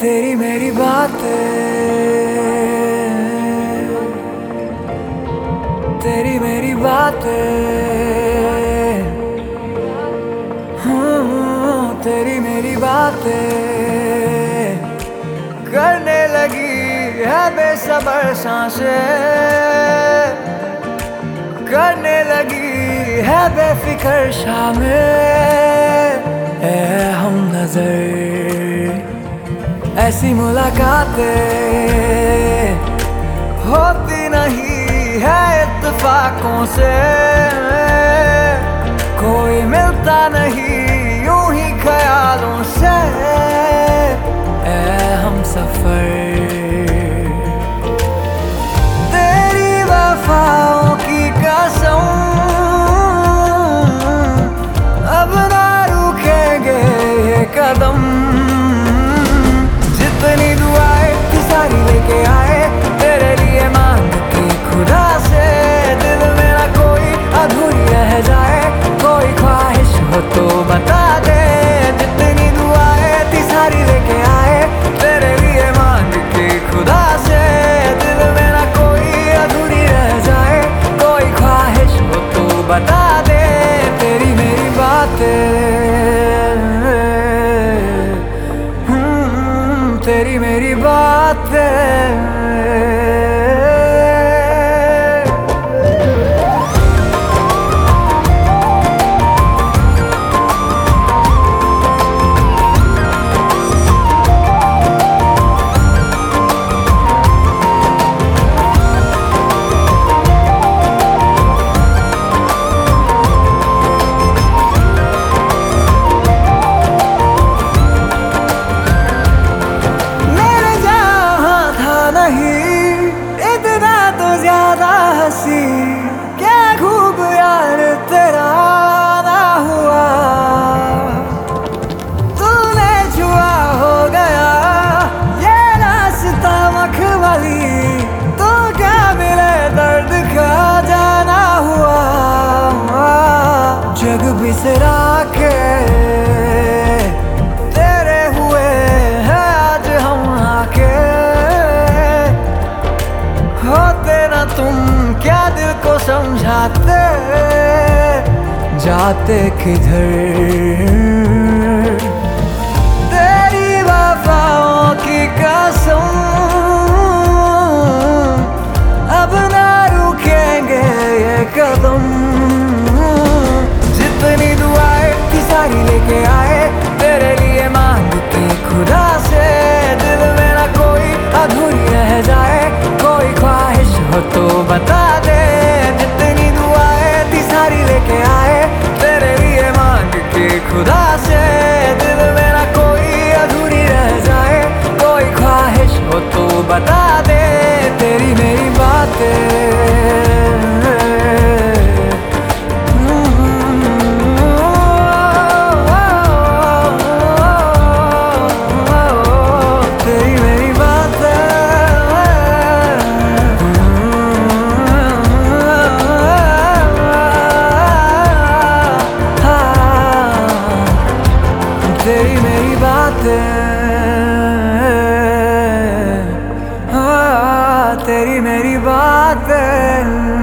तेरी मेरी बातें तेरी मेरी बातें। हाँ, तेरी मेरी बातें। करने लगी है बेसबर साँसें। करने लगी है बेफिक्र शामिल हम नज़र ऐसी मुलाकातें होती नहीं है इतफाकों से। कोई मिलता नहीं यूँ ही ख्यालों तेरी मेरी बातें। तेरी मेरी हँसी समझाते जाते किधर? बता दे तेरी मेरी बातें। तेरी मेरी बातें। तेरी मेरी बात।